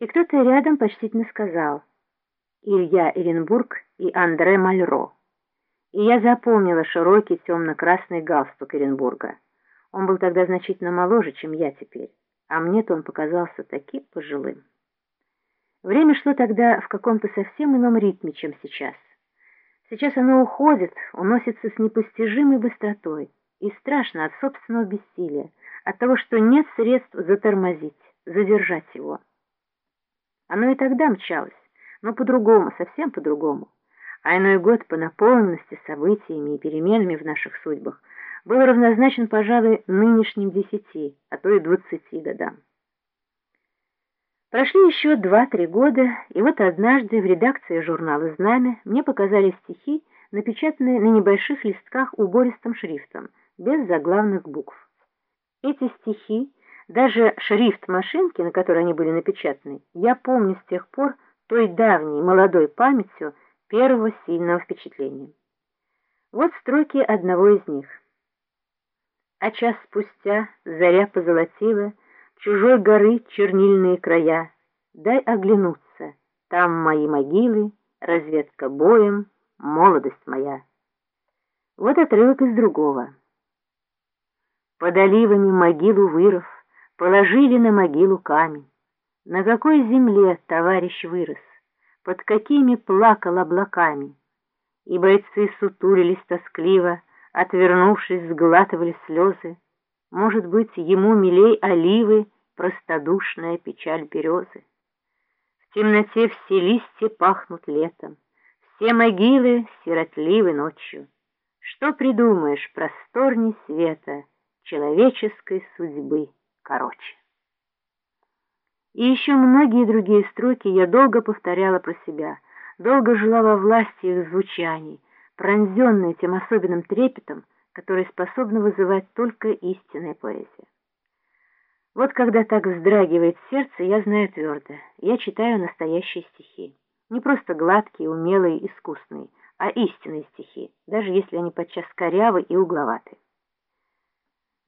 И кто-то рядом почтительно сказал «Илья Эренбург и Андре Мальро». И я запомнила широкий темно-красный галстук Эренбурга. Он был тогда значительно моложе, чем я теперь, а мне-то он показался таким пожилым. Время шло тогда в каком-то совсем ином ритме, чем сейчас. Сейчас оно уходит, уносится с непостижимой быстротой, и страшно от собственного бессилия, от того, что нет средств затормозить, задержать его. Оно и тогда мчалось, но по-другому, совсем по-другому. А иной год по наполненности событиями и переменами в наших судьбах был равнозначен, пожалуй, нынешним десяти, а то и двадцати годам. Прошли еще два-три года, и вот однажды в редакции журнала «Знамя» мне показали стихи, напечатанные на небольших листках убористым шрифтом, без заглавных букв. Эти стихи даже шрифт машинки, на которой они были напечатаны, я помню с тех пор той давней молодой памятью первого сильного впечатления. Вот строки одного из них. А час спустя заря позолотила чужой горы чернильные края. Дай оглянуться, там мои могилы, разведка боем, молодость моя. Вот отрывок из другого. Под оливами могилу выров, Положили на могилу камень. На какой земле товарищ вырос, Под какими плакал облаками. И бойцы сутурились тоскливо, Отвернувшись, сглатывали слезы. Может быть, ему милей оливы Простодушная печаль березы. В темноте все листья пахнут летом, Все могилы сиротливы ночью. Что придумаешь просторней света Человеческой судьбы? Короче. И еще многие другие строки я долго повторяла про себя, долго жила во власти их звучаний, пронзенная тем особенным трепетом, который способна вызывать только истинная поэзия. Вот когда так вздрагивает сердце, я знаю твердо, я читаю настоящие стихи. Не просто гладкие, умелые, искусные, а истинные стихи, даже если они подчас корявы и угловаты.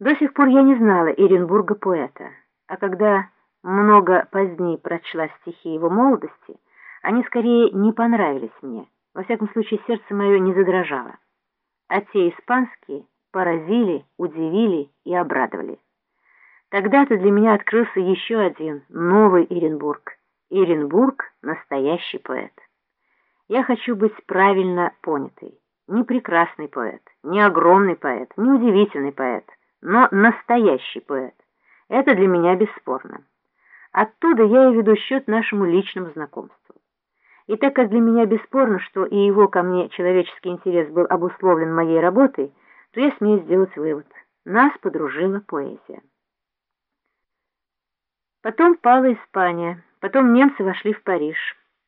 До сих пор я не знала Иренбурга поэта, а когда много позднее прочла стихи его молодости, они скорее не понравились мне. Во всяком случае, сердце мое не задрожало. А те испанские поразили, удивили и обрадовали. Тогда-то для меня открылся еще один новый Иренбург. Иренбург — настоящий поэт. Я хочу быть правильно понятой. Не прекрасный поэт, не огромный поэт, не удивительный поэт — но настоящий поэт. Это для меня бесспорно. Оттуда я и веду счет нашему личному знакомству. И так как для меня бесспорно, что и его ко мне человеческий интерес был обусловлен моей работой, то я смею сделать вывод. Нас подружила поэзия. Потом пала Испания, потом немцы вошли в Париж.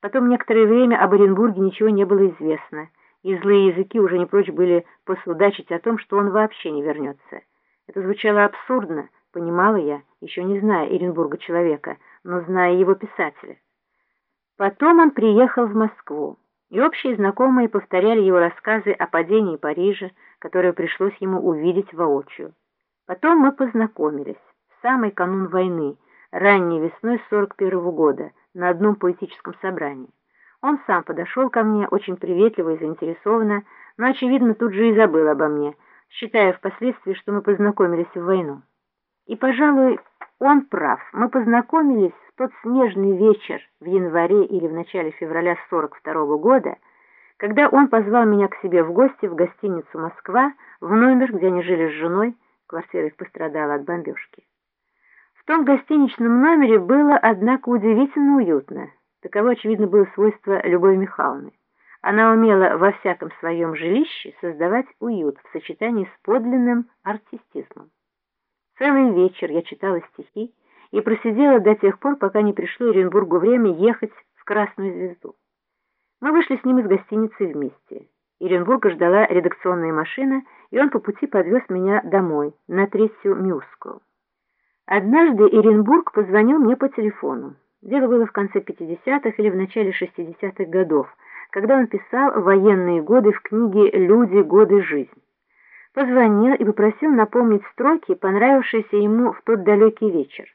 Потом некоторое время об Оренбурге ничего не было известно, и злые языки уже не прочь были посудачить о том, что он вообще не вернется. Это звучало абсурдно, понимала я, еще не зная Эренбурга человека, но зная его писателя. Потом он приехал в Москву, и общие знакомые повторяли его рассказы о падении Парижа, которое пришлось ему увидеть воочию. Потом мы познакомились в самый канун войны, ранней весной 41 -го года, на одном поэтическом собрании. Он сам подошел ко мне, очень приветливо и заинтересованно, но, очевидно, тут же и забыл обо мне — считая впоследствии, что мы познакомились в войну. И, пожалуй, он прав. Мы познакомились в тот снежный вечер в январе или в начале февраля 42 -го года, когда он позвал меня к себе в гости в гостиницу «Москва», в номер, где они жили с женой, квартира их пострадала от бомбежки. В том гостиничном номере было, однако, удивительно уютно. Таково, очевидно, было свойство Любови Михайловны. Она умела во всяком своем жилище создавать уют в сочетании с подлинным артистизмом. Целый вечер я читала стихи и просидела до тех пор, пока не пришло Оренбургу время ехать в Красную Звезду. Мы вышли с ним из гостиницы вместе. Иренбурга ждала редакционная машина, и он по пути подвез меня домой, на Третью Мюскую. Однажды Иренбург позвонил мне по телефону. Дело было в конце 50-х или в начале 60-х годов, когда он писал военные годы в книге «Люди. Годы. Жизнь». Позвонил и попросил напомнить строки, понравившиеся ему в тот далекий вечер.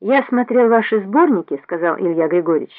«Я смотрел ваши сборники», — сказал Илья Григорьевич.